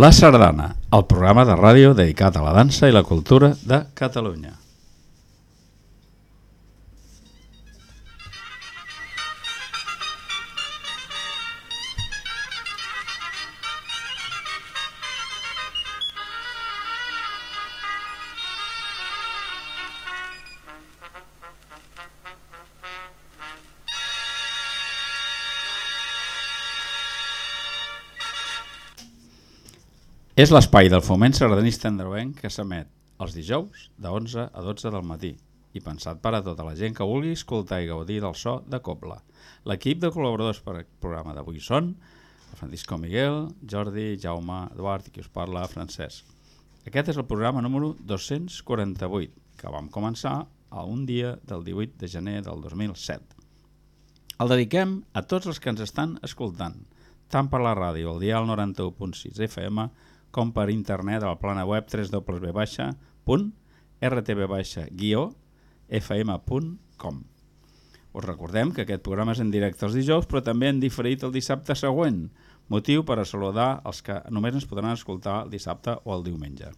La Sardana, el programa de ràdio dedicat a la dansa i la cultura de Catalunya. És l'espai del foment sardanista andreuenc que s'emet els dijous de 11 a 12 del matí i pensat per a tota la gent que vulgui escoltar i gaudir del so de Cobla. L'equip de col·laboradors per al programa d'avui són Francisco Miguel, Jordi, Jaume, Eduard i qui us parla, Francesc. Aquest és el programa número 248 que vam començar a un dia del 18 de gener del 2007. El dediquem a tots els que ens estan escoltant, tant per la ràdio, al dial 91.6 FM, com per internet al plana web www.rtb-fm.com. Us recordem que aquest programa és en directe els dijous, però també en diferit el dissabte següent, motiu per a saludar els que només ens podran escoltar el dissabte o el diumenge.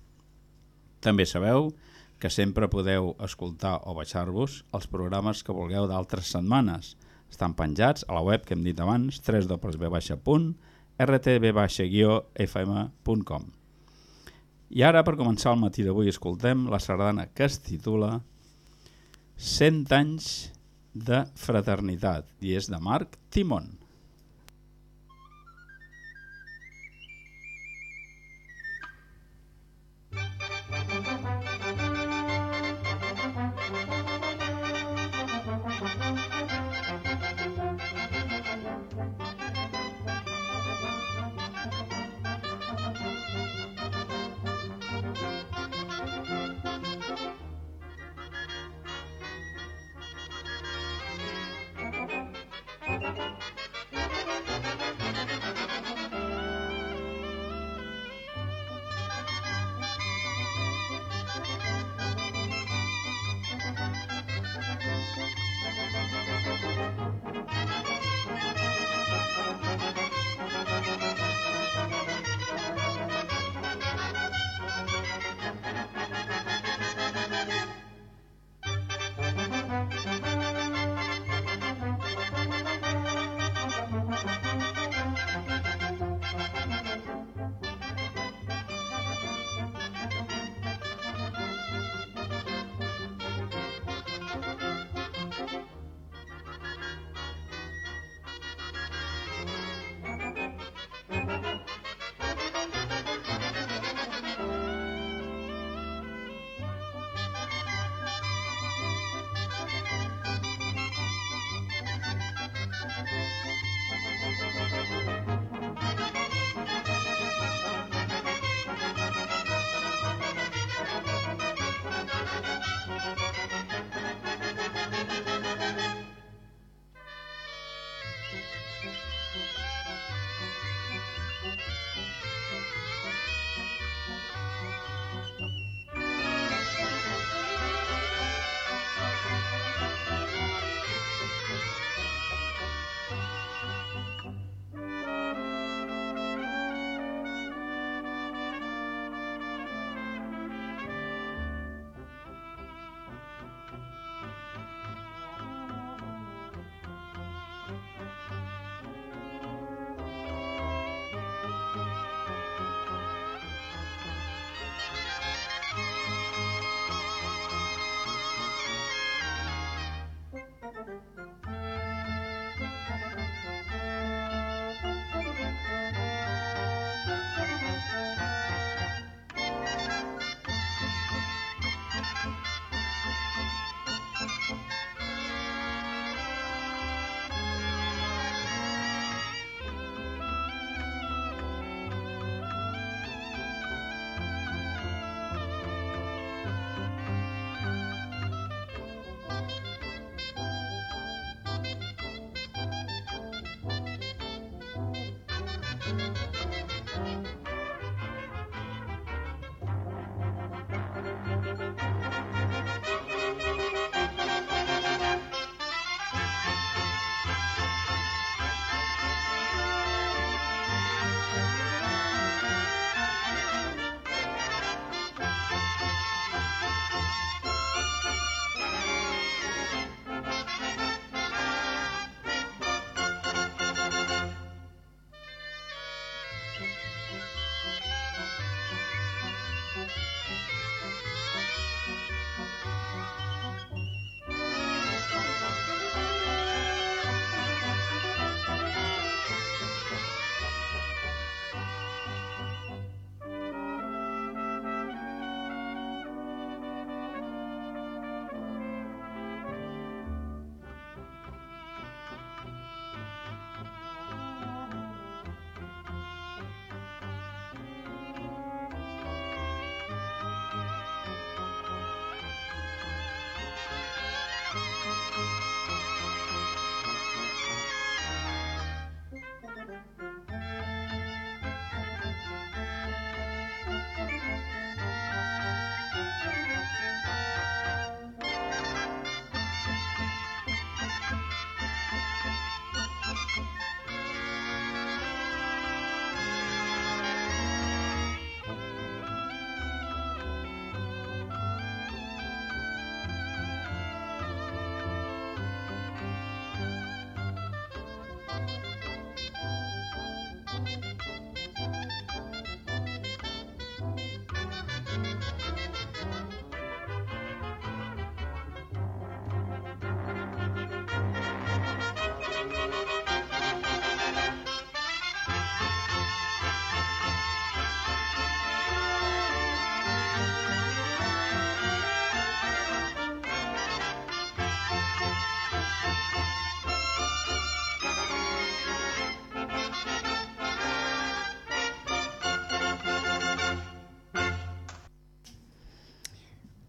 També sabeu que sempre podeu escoltar o baixar-vos els programes que vulgueu d'altres setmanes. Estan penjats a la web que hem dit abans, www.rtb-fm.com rtb-fm.com I ara, per començar el matí d'avui, escoltem la sardana que es titula 100 anys de fraternitat i és de Marc Timon. thank you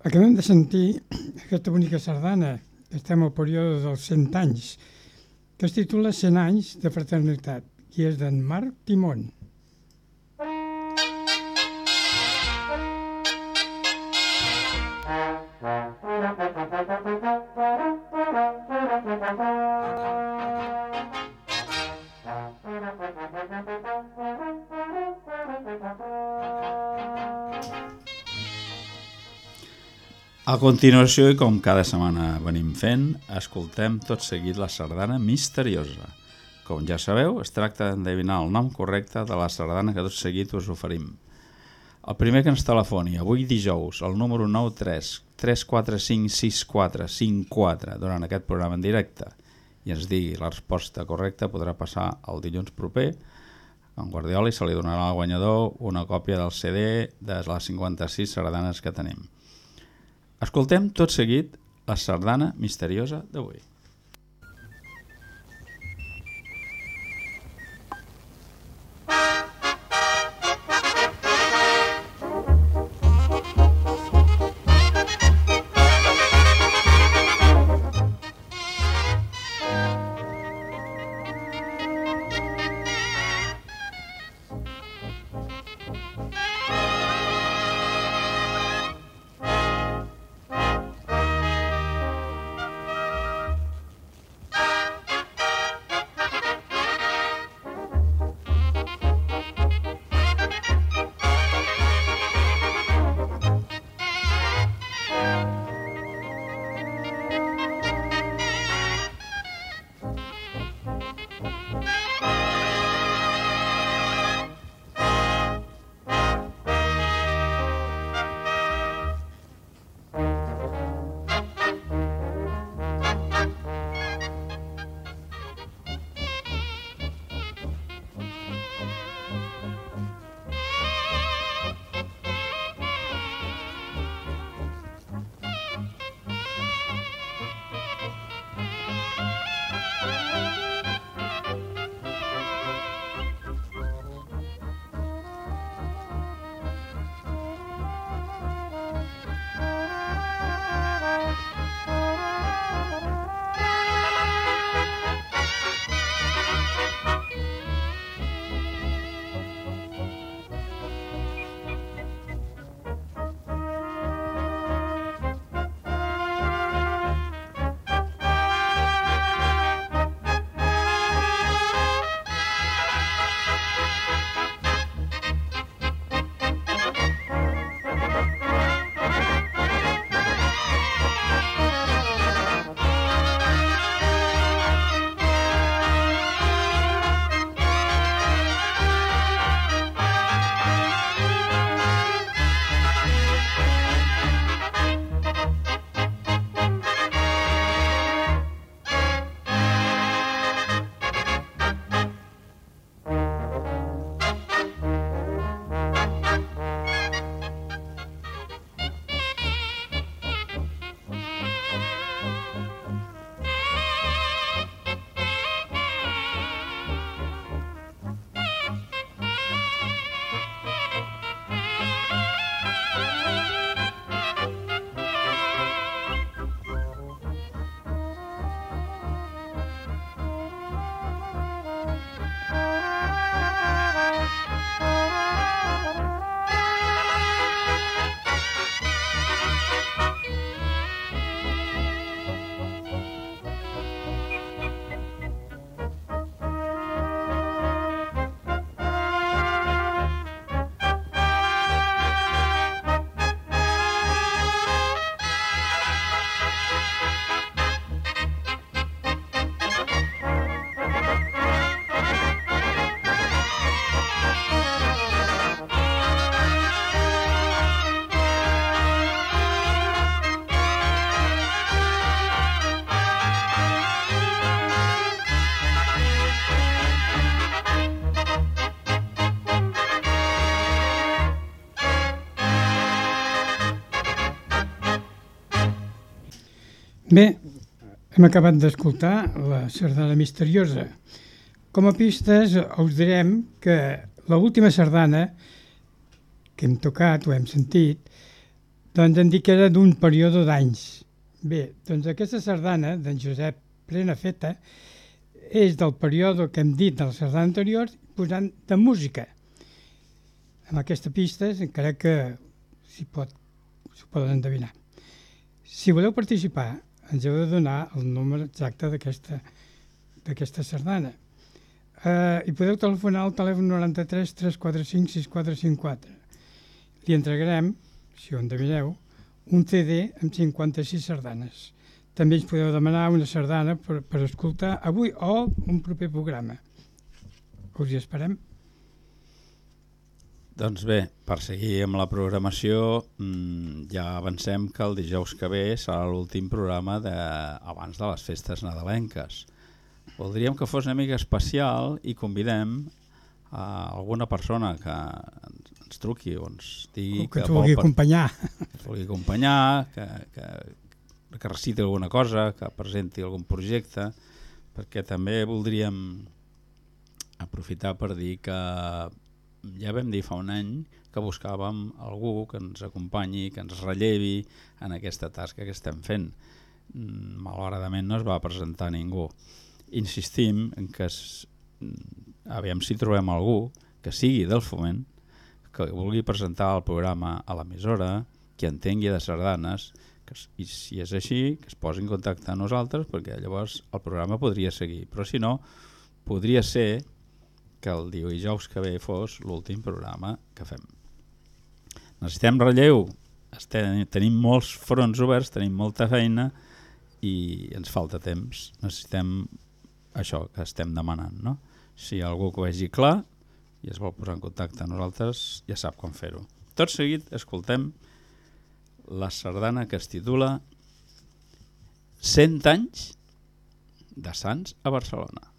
Acabem de sentir aquesta bonica sardana, que estem al període dels 100 anys, que es titula 100 anys de fraternitat, i és d'en Marc Timón. Continuació, i com cada setmana venim fent, escoltem tot seguit la sardana misteriosa. Com ja sabeu, es tracta d'endevinar el nom correcte de la sardana que tot seguit us oferim. El primer que ens telefoni avui dijous, el número 93 3456454 durant aquest programa en directe i ens digui la resposta correcta podrà passar el dilluns proper en Guardiola i se li donarà al guanyador una còpia del CD de les 56 sardanes que tenim. Escoltem tot seguit la sardana misteriosa d'avui. Bé, hem acabat d'escoltar la sardana misteriosa. Com a pistes us direm que l'última sardana que hem tocat o hem sentit Doncs em dic que era d'un període d'anys. Bé, doncs aquesta sardana d'en Josep Prenafeta és del període que hem dit de la sardana anterior posant de música. Amb aquesta pista encara que s'hi pot, s'ho poden endevinar. Si voleu participar, ens heu de donar el número exacte d'aquesta sardana. Uh, I podeu telefonar al telèfon 93 345 6454. Li entregarem, si ho endevineu, un CD amb 56 sardanes. També ens podeu demanar una sardana per, per escoltar avui o un proper programa. Us hi esperem. Doncs bé, per seguir amb la programació, mmm, ja avancem que el dijous que ve serà l'últim programa de, abans de les festes nadalenques. Voldríem que fos una mica especial i convidem a alguna persona que ens, ens truqui o ens digui O que que, t'ho vulgui acompanyar. que ens vulgui acompanyar, que, que, que reciti alguna cosa, que presenti algun projecte, perquè també voldríem aprofitar per dir que ja vam dir fa un any que buscàvem algú que ens acompanyi, que ens rellevi en aquesta tasca que estem fent. Mm, Malauradament no es va presentar ningú. Insistim en que es, mm, aviam si trobem algú que sigui del foment, que vulgui presentar el programa a l'emissora, que entengui de sardanes, que, i si és així, que es posi en contacte amb nosaltres, perquè llavors el programa podria seguir. Però si no, podria ser que el dijous que ve fos l'últim programa que fem. Necessitem relleu, estem, tenim molts fronts oberts, tenim molta feina i ens falta temps. Necessitem això que estem demanant. No? Si algú que ho vegi clar i es vol posar en contacte amb nosaltres, ja sap com fer-ho. Tot seguit escoltem la sardana que es titula 100 anys de Sants a Barcelona.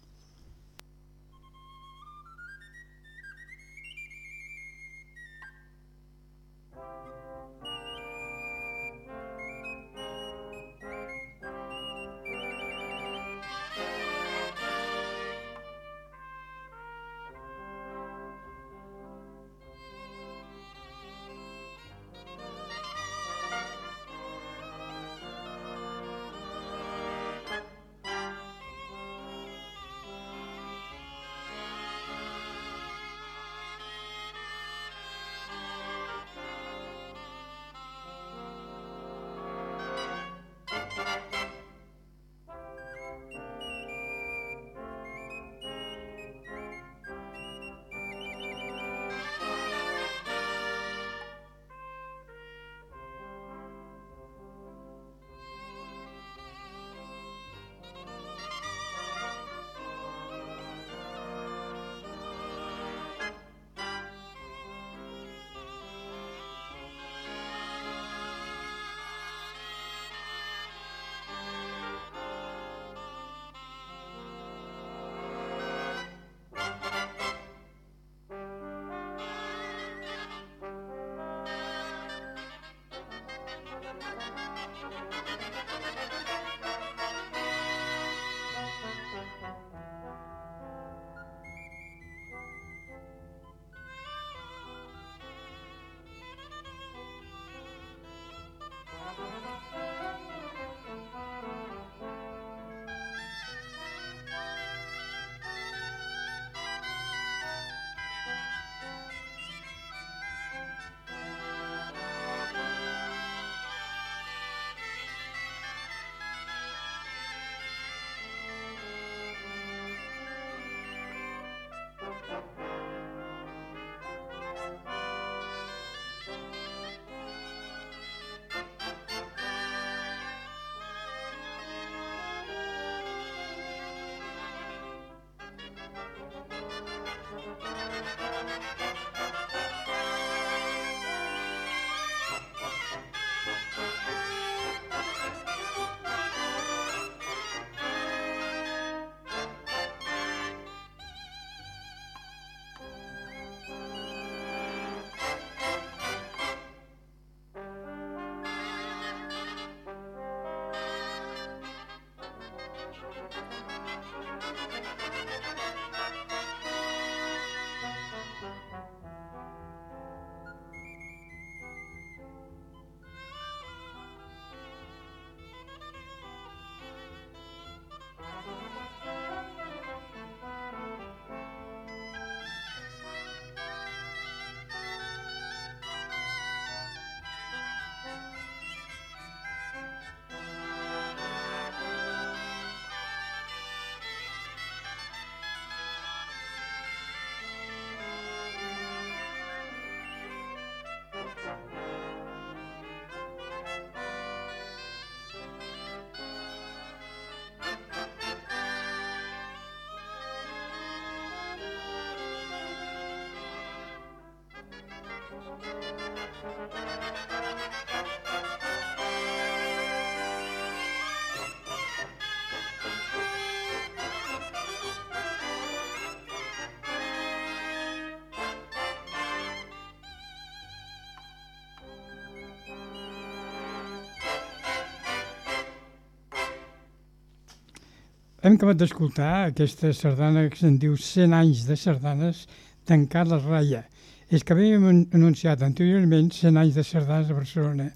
Hem acabat d'escoltar aquesta sardana que se'n diu 100 anys de sardanes d'en Carles Raya. És que havíem an- anunciat anteriorment 100 anys de sardanes a Barcelona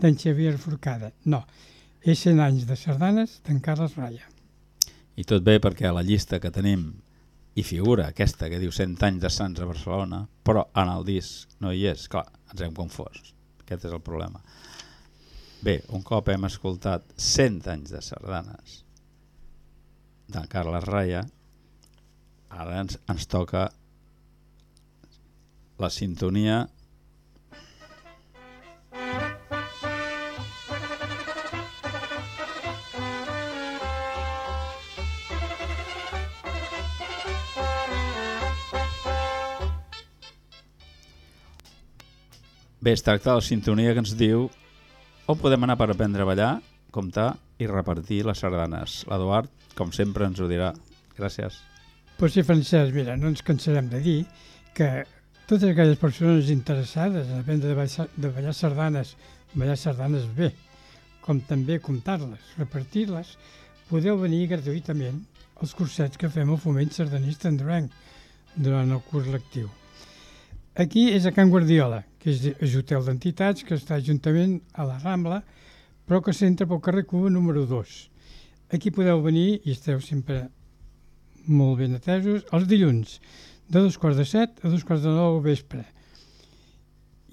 d'en Xavier Forcada. No, és 100 anys de sardanes d'en Carles Raya. I tot bé perquè a la llista que tenim hi figura aquesta que diu 100 anys de Sants a Barcelona, però en el disc no hi és. Clar, ens hem confós. Aquest és el problema. Bé, un cop hem escoltat 100 anys de sardanes de Carles Raya, ara ens, ens toca la sintonia. Bé, es tracta de la sintonia que ens diu on podem anar per aprendre a ballar, comptar i repartir les sardanes. L'Eduard, com sempre, ens ho dirà. Gràcies. Pues sí, Francesc, mira, no ens cansarem de dir que totes aquelles persones interessades en aprendre de ballar, de ballar sardanes, ballar sardanes bé, com també comptar-les, repartir-les, podeu venir gratuïtament als cursets que fem al Foment Sardanista Androrenc durant el curs lectiu. Aquí és a Can Guardiola, que és és hotel d'entitats que està juntament a la Rambla, però que s'entra pel carrer Cuba número 2. Aquí podeu venir i esteu sempre molt ben atesos, els dilluns, de dos quarts de set a dos quarts de nou vespre.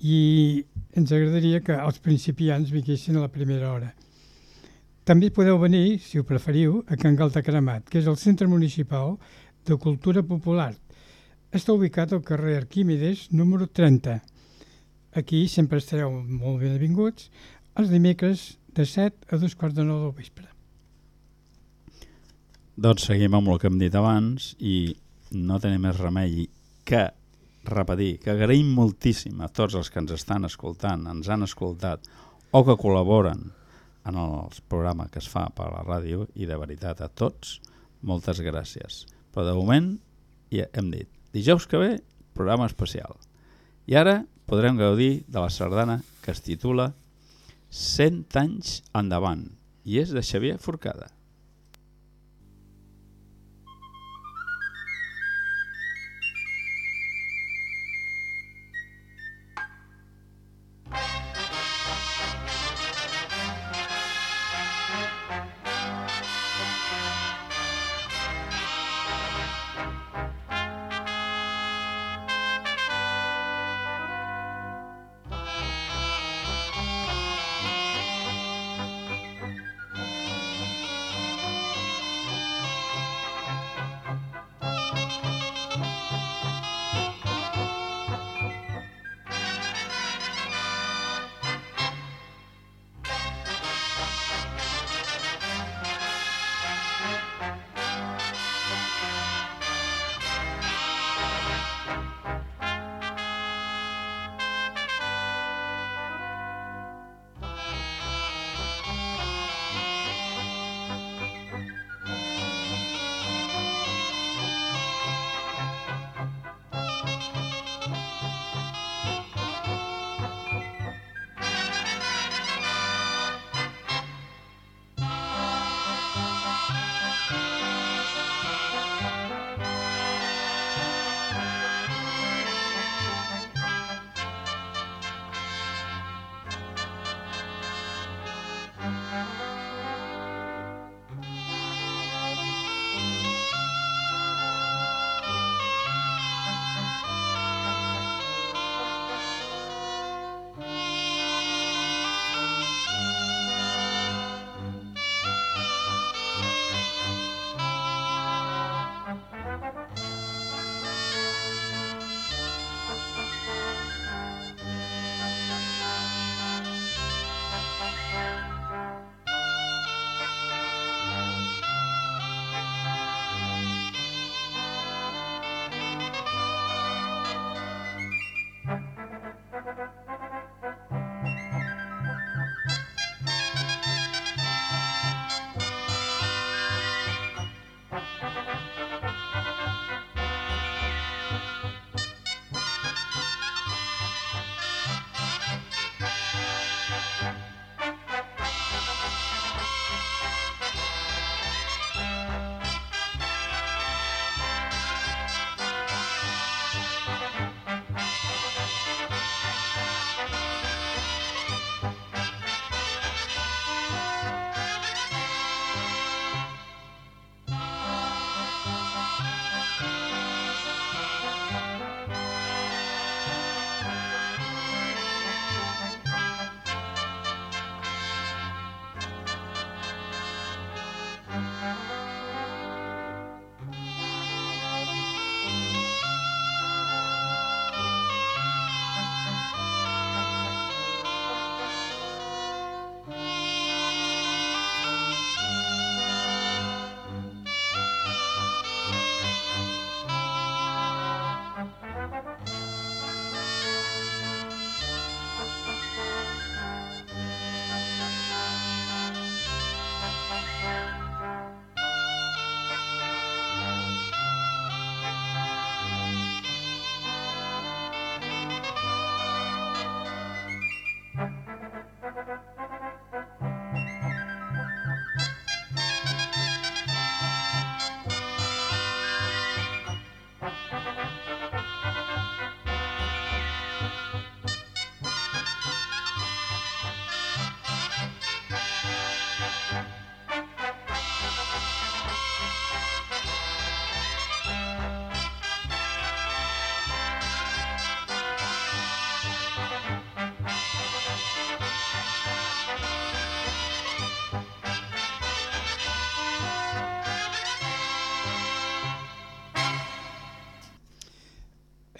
I ens agradaria que els principiants vinguessin a la primera hora. També podeu venir, si ho preferiu, a Can Galta Cremat, que és el Centre Municipal de Cultura Popular. Està ubicat al carrer Arquímedes, número 30. Aquí sempre estareu molt benvinguts els dimecres de 7 a dos quarts de nou del vespre. Doncs seguim amb el que hem dit abans i no tenim més remei que repetir que agraïm moltíssim a tots els que ens estan escoltant, ens han escoltat o que col·laboren en el programa que es fa per la ràdio i de veritat a tots, moltes gràcies. Però de moment ja hem dit, dijous que ve, programa especial. I ara podrem gaudir de la sardana que es titula 100 anys endavant i és de Xavier Forcada.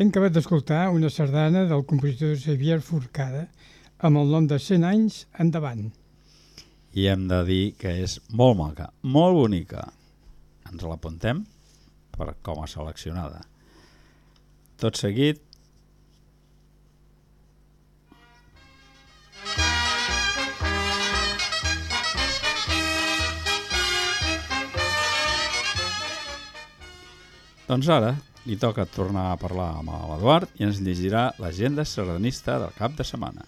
Hem acabat d'escoltar una sardana del compositor Xavier Forcada amb el nom de 100 anys endavant. I hem de dir que és molt maca, molt bonica. Ens l'apuntem per com a seleccionada. Tot seguit, Doncs ara li toca tornar a parlar amb l'Eduard i ens llegirà l'agenda sardanista del cap de setmana.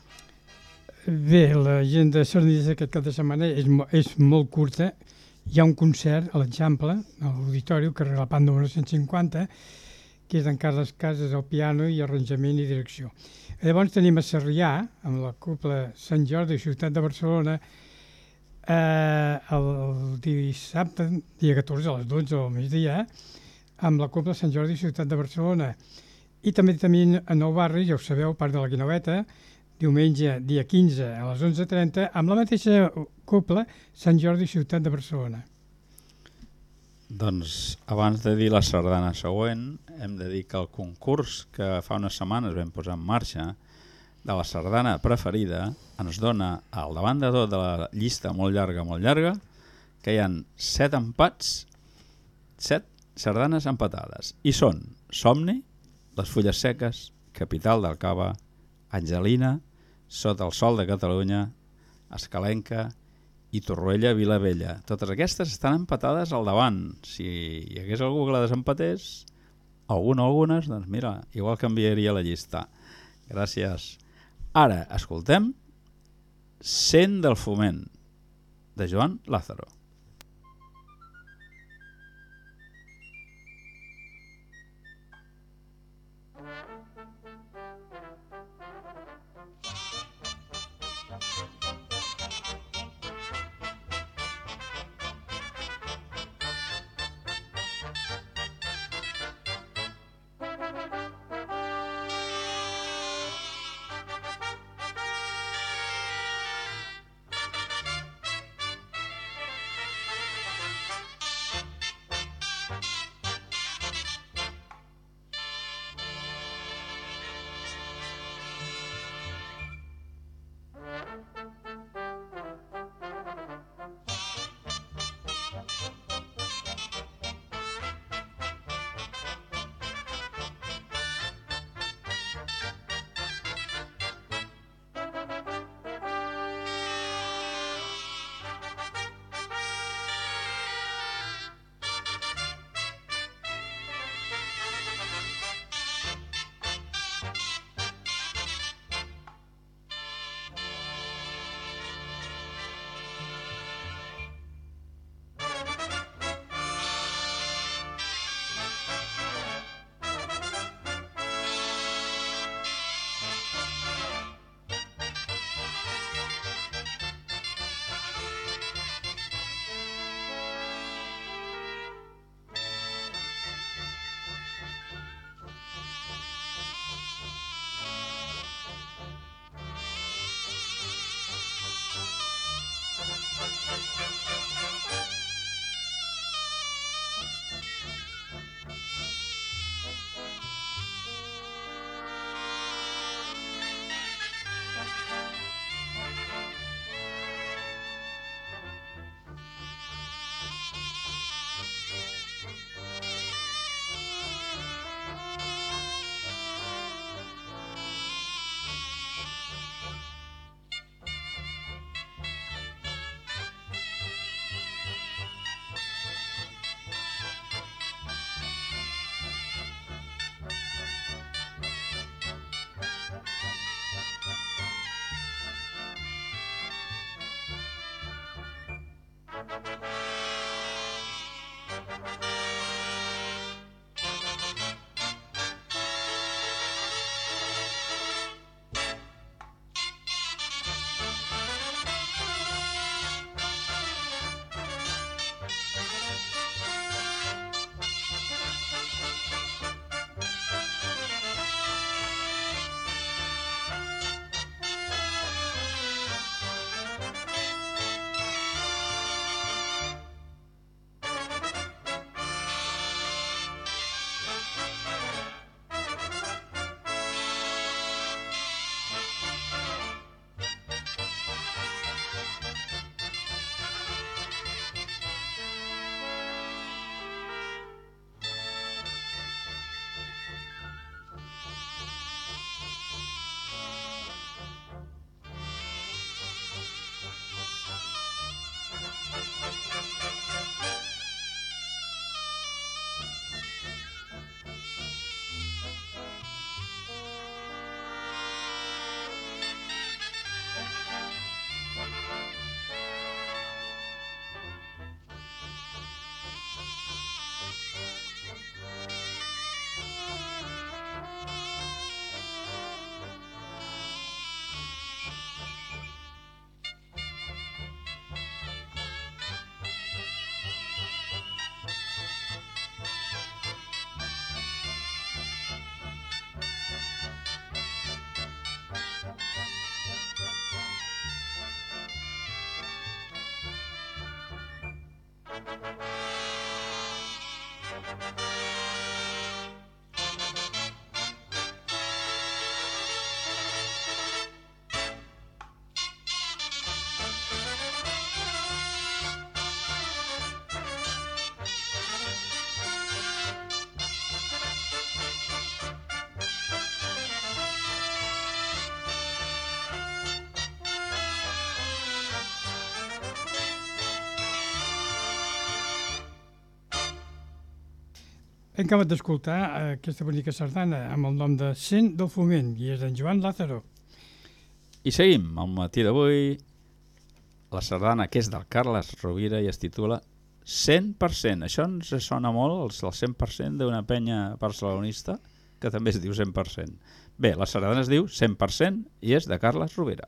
Bé, l'agenda sardinista aquest cap de setmana és, és molt curta. Hi ha un concert, a l'Eixample, a l'Auditori, carrer La Pan número 150, que és d'en Carles Casas al piano i arranjament i direcció. Llavors tenim a Sarrià, amb la Cúpula Sant Jordi, Ciutat de Barcelona, eh, el dissabte, dia 14, a les 12 del migdia, amb la Cúpula Sant Jordi, Ciutat de Barcelona. I també tenim a Nou Barri, ja ho sabeu, Parc de la Guinoveta, diumenge, dia 15, a les 11.30, amb la mateixa Cúpula Sant Jordi, Ciutat de Barcelona. Doncs abans de dir la sardana següent, hem de dir que el concurs que fa unes setmanes vam posar en marxa de la sardana preferida ens dona al davant de tot de la llista molt llarga, molt llarga, que hi han set empats, set sardanes empatades. I són Somni, Les fulles seques, Capital del Cava, Angelina, Sota el sol de Catalunya, Escalenca i Torroella Vilavella. Totes aquestes estan empatades al davant. Si hi hagués algú que la desempatés, alguna o algunes, doncs mira, igual canviaria la llista. Gràcies. Ara escoltem Cent del foment, de Joan Lázaro. Hem acabat d'escoltar eh, aquesta bonica sardana amb el nom de Cent del Foment i és d'en Joan Lázaro. I seguim, al matí d'avui, la sardana que és del Carles Rovira i es titula 100%. Això ens sona molt, el 100% d'una penya barcelonista, que també es diu 100%. Bé, la sardana es diu 100% i és de Carles Rovira.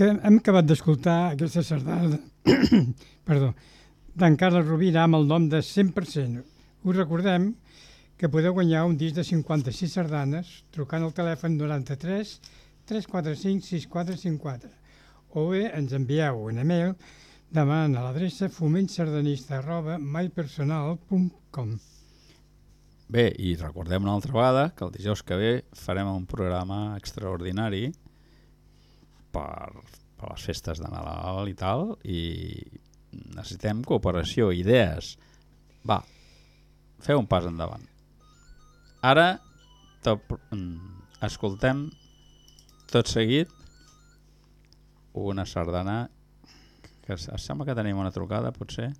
Aqu- Hem acabat d'escoltar aquesta sardana perdó, d'en Carles Rovira amb el nom de 100%. Us recordem que podeu guanyar un disc de 56 sardanes trucant al telèfon 93 345 6454 o bé ens envieu un email demanant a l'adreça fomentsardanista arroba mypersonal.com Bé, i recordem una altra vegada que el dijous que ve farem un programa extraordinari per, per les festes de Nadal i tal i necessitem cooperació, idees. Va, feu un pas endavant. Ara mm, escoltem tot seguit una sardana que sembla que tenim una trucada, potser?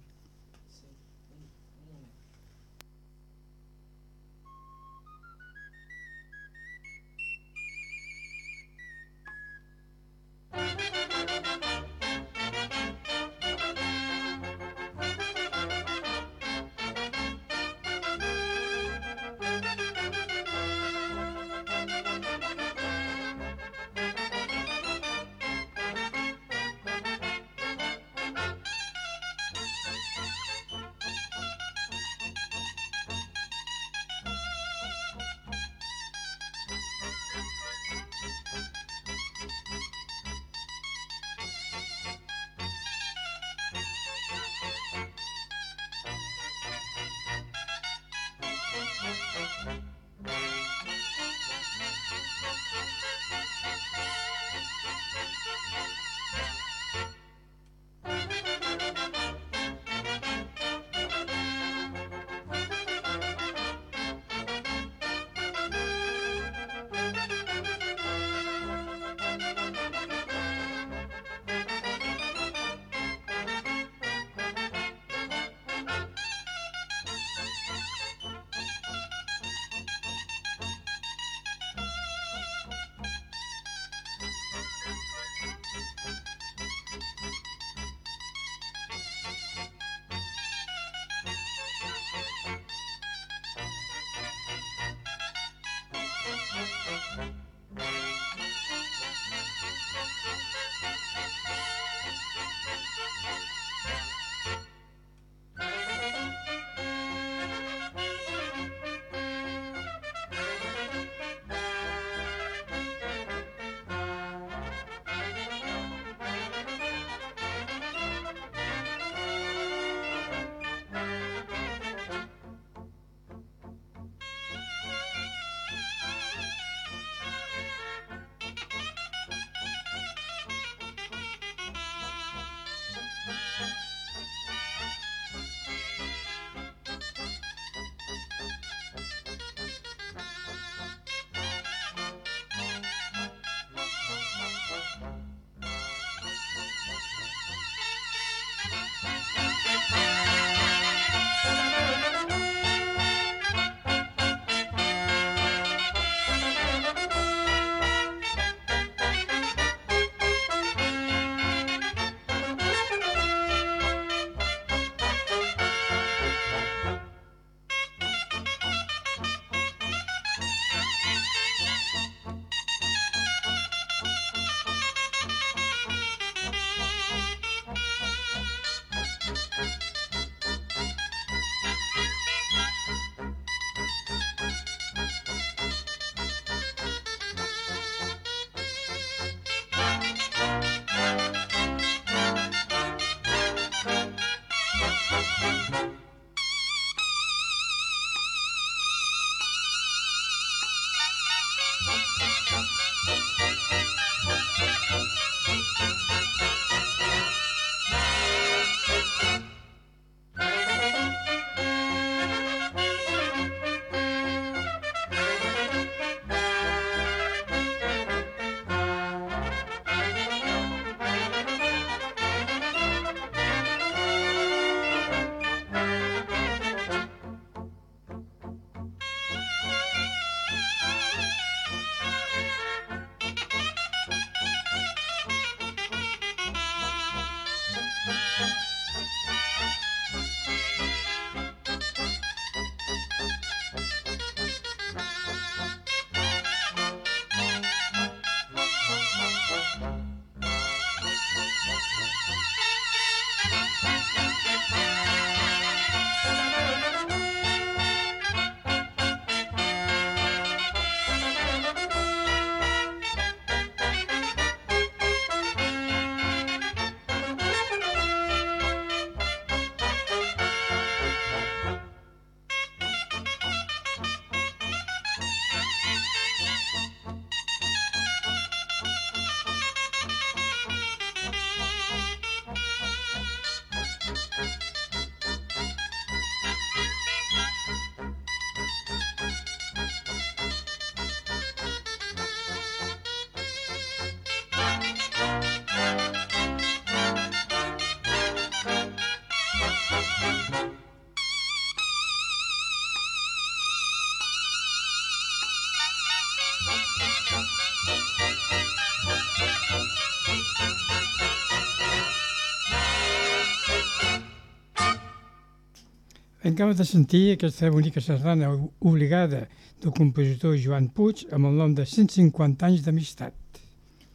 Acabo de sentir aquesta bonica sardana obligada del compositor Joan Puig amb el nom de 150 anys d'amistat.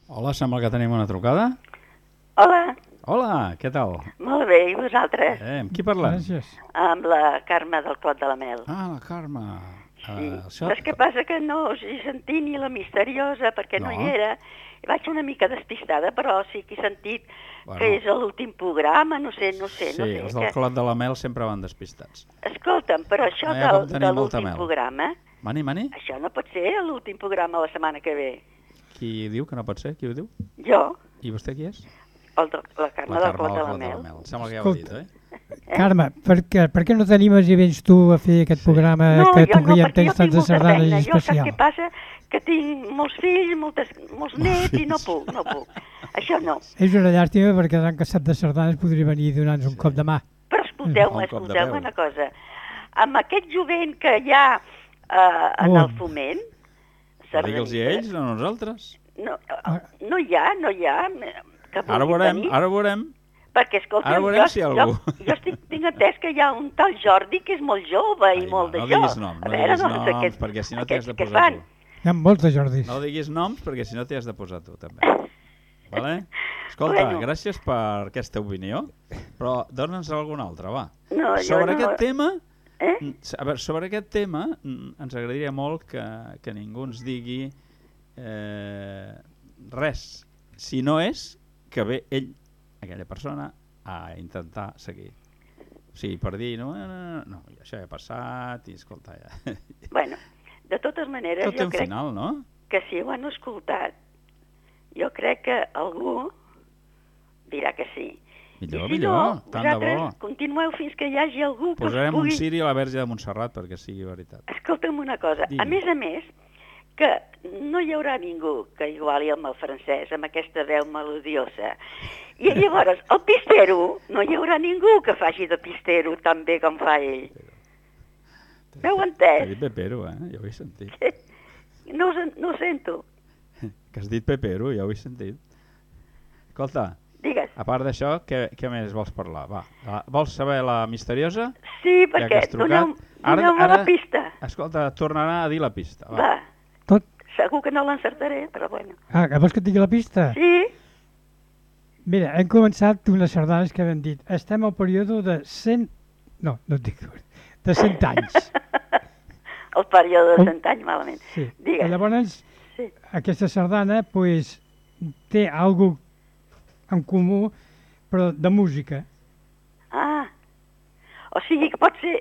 Hola, sembla que tenim una trucada. Hola, Hola, què tal? molt bé, i vosaltres? Eh, amb qui parlem? Gràcies. Amb la Carme del Clot de la Mel. Ah, la Carme. Sí. Uh, Però és que passa que no us hi sentit ni la misteriosa, perquè no, No. hi era. I vaig una mica despistada, però sí que he sentit Bueno. que és l'últim programa, no sé, no sé, Sí, no sé. els del que... Clot de la Mel sempre van despistats. Escolta'm, però això No com del, de l'últim programa, Mani, mani? això no pot ser l'últim programa la setmana que ve. Qui diu que no pot ser? Qui ho diu? Jo, I vostè qui és? El de, la Carme del Clot de la del Mel. Mel. Em sembla que ja ho he dit, eh? Carme, per què, per què no t'animes i vens tu a fer aquest programa No, que tu no, que tens molta sardanes feina. Jo saps especial? què passa? Que tinc molts fills, moltes, molts nets i no puc, no puc. Això no. És una llàstima perquè l'any passat de sardanes podria venir i donar-nos un cop de mà. Però escolteu-me, Un cop de escolteu peu. una cosa. Amb aquest jovent que hi ha eh, en On? el foment... Digue'ls a ells, no a nosaltres. No, eh, no hi ha, no hi ha... Que Ara veurem, venir, ara veurem. Perquè, escolta, ara veurem jo, si algú. jo, jo estic, tinc entès que hi ha un tal Jordi que és molt jove i Ai, molt no, no d'això. diguis noms, no veure, diguis doncs, noms, aquests- perquè si no t'hi has de posar fan? tu. Hi ha molts de Jordis. No diguis noms perquè si no t'hi has de posar tu, també. Vale? Escolta, Bueno. gràcies per aquesta opinió, però dona'ns alguna altra, va. No, jo sobre no- aquest tema, Eh? a veure, sobre aquest tema ens agradaria molt que, que ningú ens digui eh, res. Si no és que ve ell, aquella persona, a intentar seguir. O sigui, per dir, no, no, no, no això ja ha passat, i escolta, ja... Bueno, de totes maneres, Tot jo crec final, no? que si ho han escoltat, jo crec que algú dirà que sí. Millor, I si millor, no, tant de bo. continueu fins que hi hagi algú que Posarem us un pugui... ciri a la Verge de Montserrat perquè sigui veritat. Escolta'm una cosa, a Digui'm. més a més, que no hi haurà ningú que iguali amb el francès, amb aquesta veu melodiosa. I llavors, el pistero, no hi haurà ningú que faci de pistero tan bé com fa ell. M'heu T'he entès? dit Pepero, eh? Ja ho he sentit. No, no ho sento. Que has dit Pepero, ja ho he sentit. Escolta, Digues. a part d'això, què, què més vols parlar? Va, la, vols saber la misteriosa? Sí, Ja perquè doneu, Ara- doneu-me ara- la pista. Escolta, tornarà a dir la pista. Va. Va? Segur que no l'encertaré, però bueno. Ah, que vols que et digui la pista? Sí, Mira, hem començat unes sardanes que hem dit. Estem al període de 100... No, no et dic... De 100 anys. el període de Um. 100 anys, malament. Sí. Digues. Llavors, Sí. aquesta sardana pues, té algo en comú, però de música. Ah, o sigui que pot ser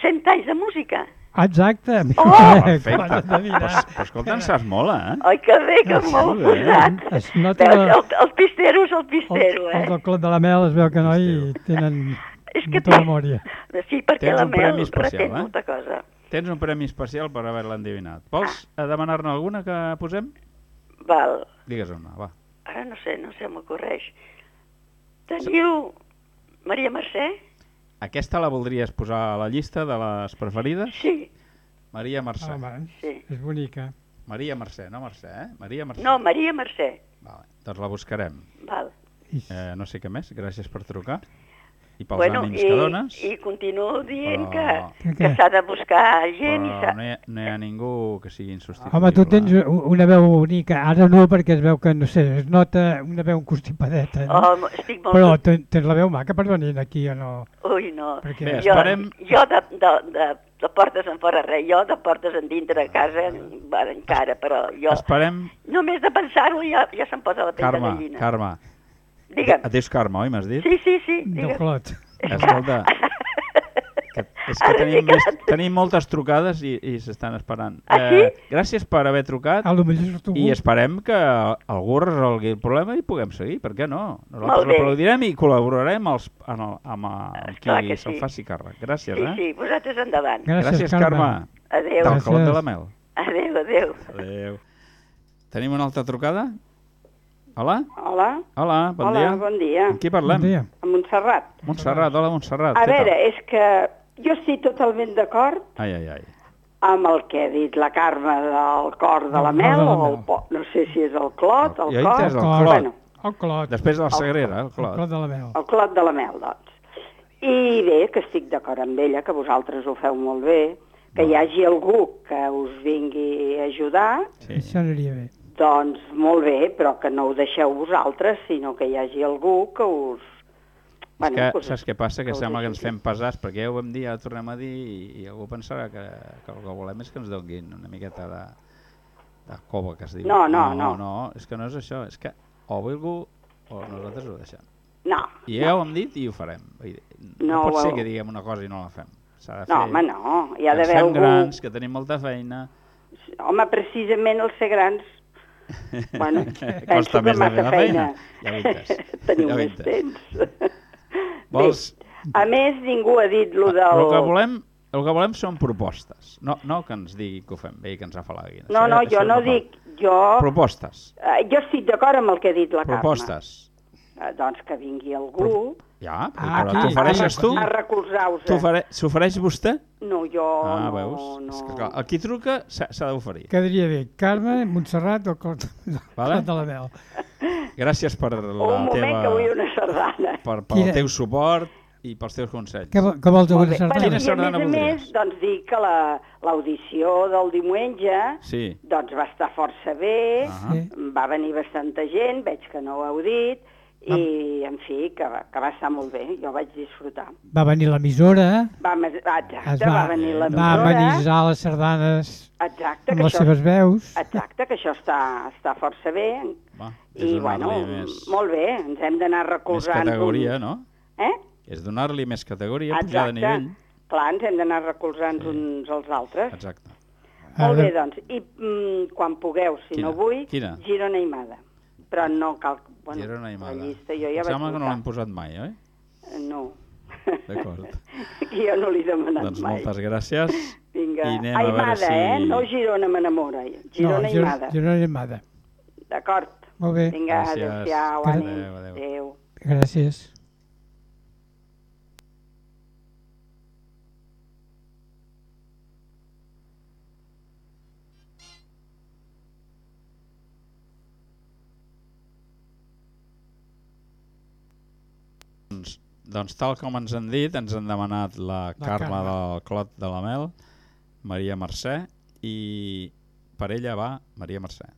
100 anys de música. Exacte. Oh! Perfecte. Endevinat. Pues, pues escolta, en saps molt, eh? Oi, que bé, que Sí, molt bé. posat. Es nota Veus, la- el, el pistero és el El, pistero, el eh? del Clot de la Mel es veu que no hi tenen És que molta memòria. Sí, perquè Tens la Mel retén eh? molta cosa. Tens un premi especial per haver-la endivinat. Vols eh, demanar-ne alguna que posem? Val, Digues una, va. ara no sé, no sé, m'ocorreix. Teniu Maria Mercè? Aquesta la voldries posar a la llista de les preferides? Sí, Maria Mercè. Home, sí. és bonica. Maria Mercè, no Mercè, eh? Maria Mercè. No, Maria Mercè. Vale, doncs la buscarem. Val. Eh, no sé què més, gràcies per trucar. I pels bueno, ànims i, que dones. i continuo dient Però- que, Que que s'ha de buscar gent i Però s'ha... no hi, ha, no hi ha ningú que sigui insubstituïble. Home, tu tens una veu bonica. Ara no, perquè es veu que, no sé, es nota una veu constipadeta. No? Oh, estic molt... Però ten- tens la veu maca per venir aquí o no? Ui, no. Perquè- Bé, jo, esperem- jo de, de, de, de portes en fora res, jo de portes en dintre de casa bueno, encara, però jo Esperem... només de pensar-ho ja, ja se'm posa la pell de Carme, gallina. Carme. Digue'm. Et dius Carme, oi, m'has dit? Sí, sí, sí, digue'm. Clot. Escolta, que, és que tenim, sí més, tenim moltes trucades i, i s'estan esperant. Eh, Ah, sí? gràcies per haver trucat A lo millor surt i esperem que algú resolgui el problema i puguem seguir, per què no? Molt Nosaltres bé. l'aplaudirem i col·laborarem els, en el, amb, amb Clar qui que se'n sí. faci càrrec. Gràcies, Sí, eh? sí, vosaltres endavant. Gràcies, Carme. Carme. Adéu. Del Gràcies. Clot de la Mel. Adéu, adéu. Adéu. Tenim una altra trucada? Hola? Hola. Hola, bon Hola, dia. bon dia. Amb qui parlem? Bon dia. A Montserrat. Montserrat, hola Montserrat. A què veure, tal? és que jo estic totalment d'acord Ai, ai, ai. amb el que ha dit la Carme del cor de la mel, de la o el po... no sé si és el clot, el he cor... el Clot. Bueno, El clot. Després de la Sagrera, el El clot clot. de la mel. el clot de la mel, doncs. I bé, que estic d'acord amb ella, que vosaltres ho feu molt bé, que hi hagi algú que us vingui a ajudar, Sí. Això aniria bé. Doncs molt bé, però que no ho deixeu vosaltres, sinó que hi hagi algú que us... És que, us- saps què passa? Que us sembla que ens fem pesats, perquè ja ho vam dir, ja ho tornem a dir, i, i algú pensarà que, que el que volem és que ens donin una miqueta de, de cova, que es diu. No, no, no. no. No, és que no és això, és que o algú o nosaltres ho deixem. No, I ja ho hem dit i ho farem. No, No, pot ser que diguem una cosa i no la fem. S'ha de fer. no, home, no. Hi ha que d'haver algú... grans, que tenim molta feina... Home, precisament el ser grans, bueno, penso que més de fer massa la feina. feina. Ja. Teniu Ja més temps. Vols... Bé, a més, ningú ha dit lo del... El que volem, el que volem són propostes. No, no que ens digui que ho fem bé i que ens afalaguin. No, Això- no, això jo no dic... Jo, Propostes. eh, jo estic d'acord amb el que ha dit la Propostes. Carme. Eh, doncs que vingui algú Ja, però, Ah, però t'ofereixes aquí, tu? a recolzar-vos. S'ofereix vostè? No, jo ah, no, veus? no. És que, clar, el qui truca s'ha d'oferir. Quedaria bé. Carme, Montserrat o el clot, el Vale. de la mel. Gràcies per la Un moment teva... que vull una sardana. per, pel Quina- teu suport i pels teus consells. Què, vol- què vols Molt una sardana? Quina sardana més a voldries? més, doncs dir que la- l'audició del diumenge Sí. doncs va estar força bé, Ah. Sí. va venir bastanta gent, veig que no ho heu dit, i, en fi, que va, que va estar molt bé, jo vaig disfrutar. Va venir l'emissora, Va, exacte, es va, va, venir va l'emissora, amenitzar les sardanes exacte, amb que les això, seves veus. exacte, que això està, està força bé, Va, i bueno, més, molt bé, ens hem d'anar més recolzant. categoria, uns- no? Eh? És donar-li més categoria, pujar de Exacte. nivell. Clar, ens hem d'anar recolzant Sí. uns als altres. Exacte. Molt bé, doncs. I mm, quan pugueu, si Quina? no vull, Quina? Girona i Mada. Però no cal... Bueno, Girona i La Mada. llista jo ja Em vaig sembla que no l'hem posat mai, oi? No. D'acord. jo no l'he demanat doncs mai. moltes gràcies. Vinga. i anem a Ai, veure Mada, si- eh? No Girona m'enamora. Girona no, i Girona, Mada. Girona i Mada. D'acord. Molt bé, Vinga, Gràcies. adéu-siau, adéu. Adéu. gràcies. Doncs, tal com ens han dit, ens han demanat la, La Carme, Carme. del Clot de la Mel, Maria Mercè, i per ella va Maria Mercè.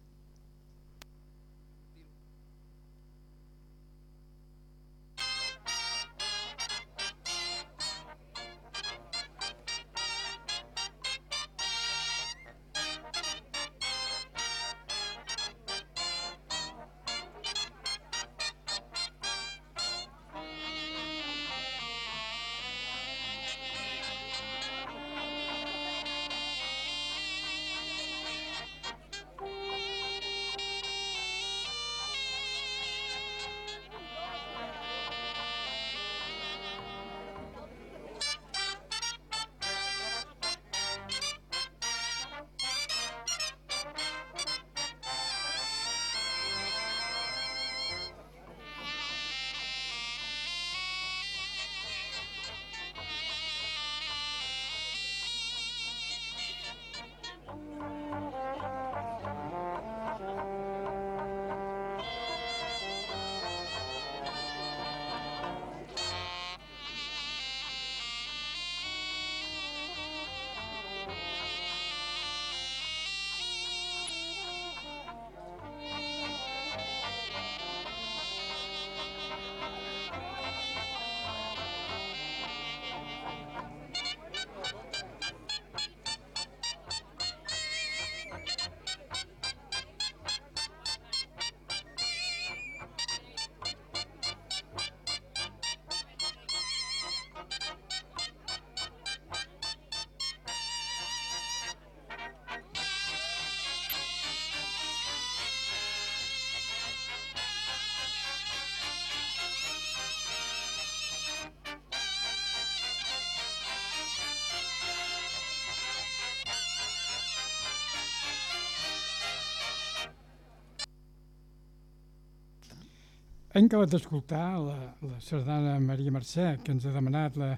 Hem acabat d'escoltar la, la sardana Maria Mercè, que ens ha demanat la,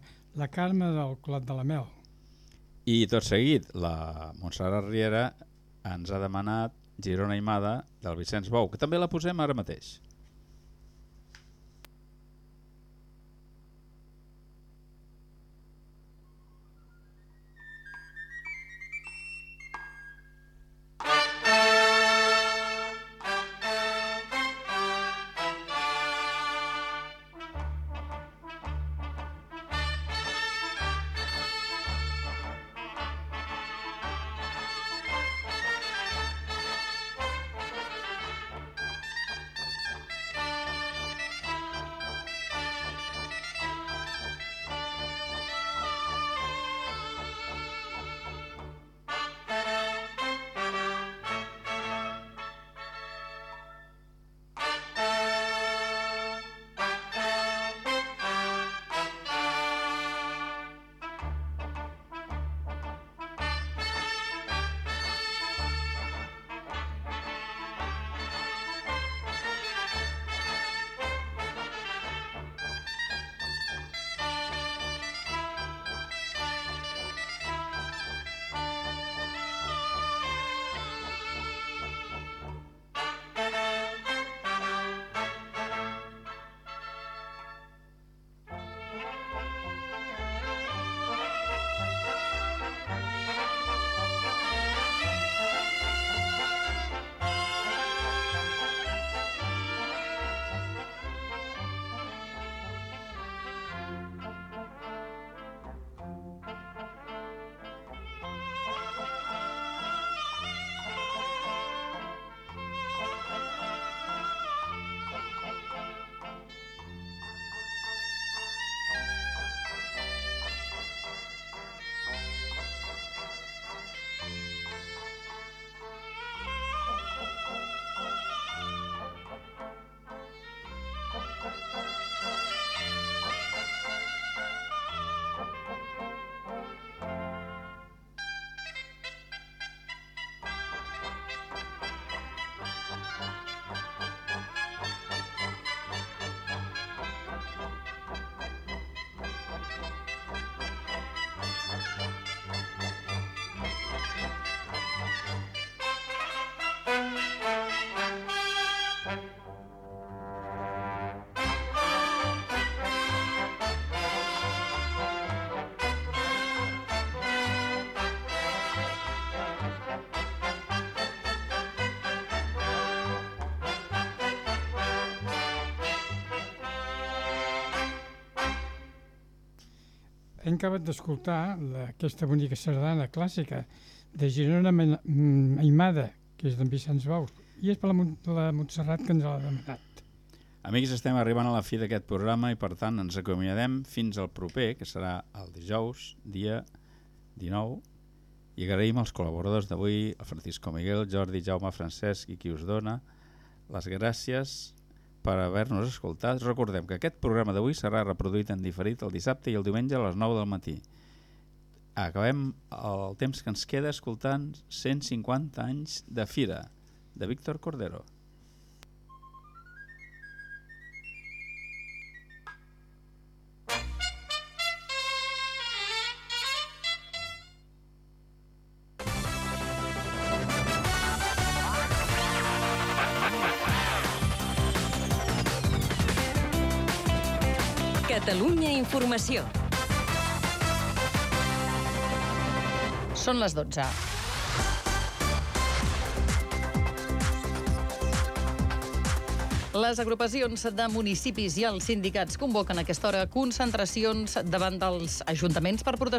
la Carme del Clot de la Mel. I tot seguit, la Montserrat Riera ens ha demanat Girona Imada del Vicenç Bou, que també la posem ara mateix. Hem acabat d'escoltar aquesta bonica sardana clàssica de Girona mm, Aimada, que és d'en Vicenç Bou, i és per la, la Montserrat que ens l'ha demanat. Amics, estem arribant a la fi d'aquest programa i per tant ens acomiadem fins al proper, que serà el dijous, dia 19, i agraïm als col·laboradors d'avui, el Francisco Miguel, Jordi, Jaume, Francesc i qui us dona les gràcies per haver-nos escoltat. Recordem que aquest programa d'avui serà reproduït en diferit el dissabte i el diumenge a les 9 del matí. Acabem el temps que ens queda escoltant 150 anys de Fira, de Víctor Cordero. Informació. Són les 12. Les agrupacions de municipis i els sindicats convoquen a aquesta hora concentracions davant dels ajuntaments per protestar